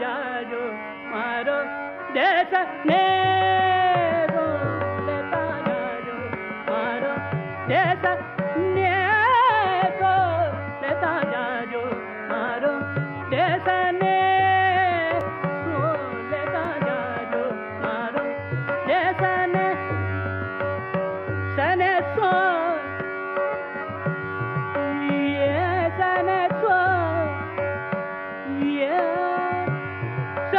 जाजो मारो जैसा ने लेता जाजो मारो जैसा ने लेता जाजो मारो जैसा ने लेता जाजो मारो जैसा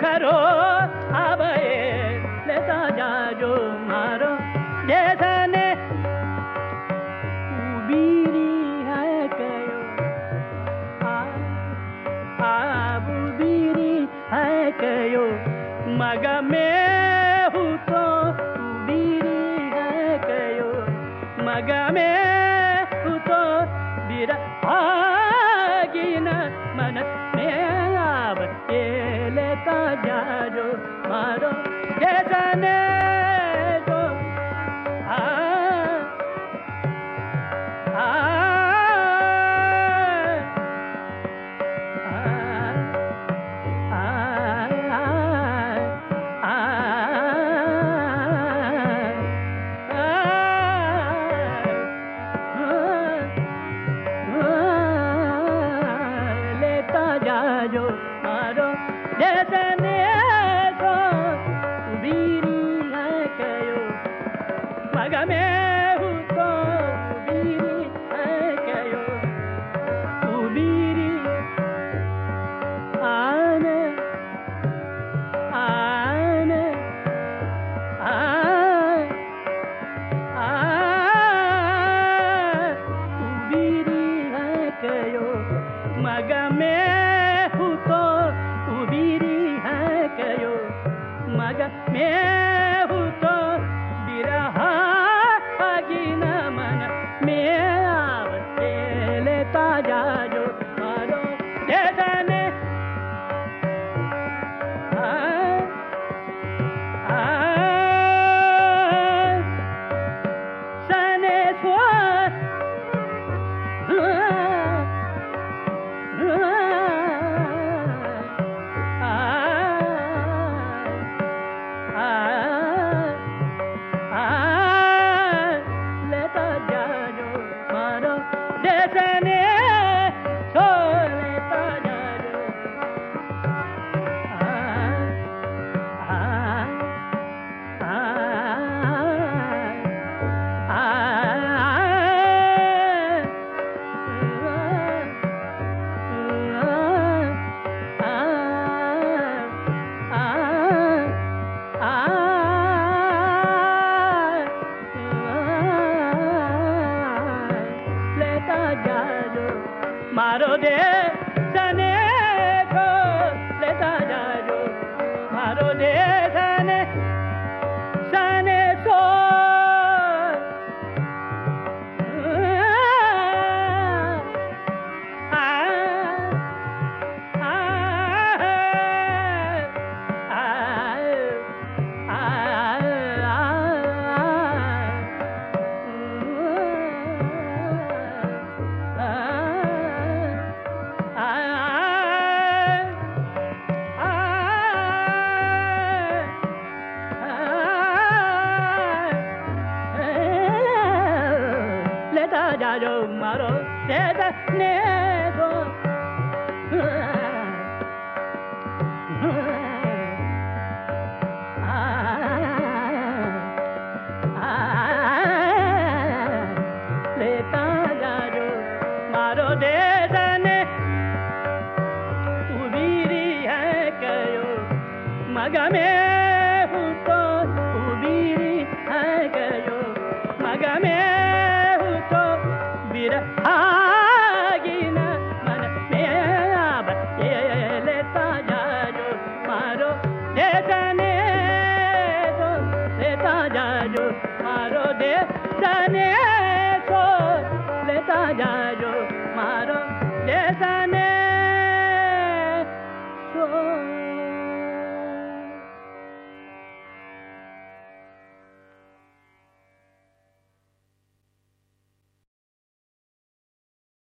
करो, अब ये लेता जा जो मारो। जैसा ने बीरी है कयो आप बीरी है कयो मग में हूँ तो बीरी है कयो मग में हूँ तो बीरा ಮಗಮೇ মারো রে maro maro seda nego leta jaro maro de dane tu biri hai kayo magame just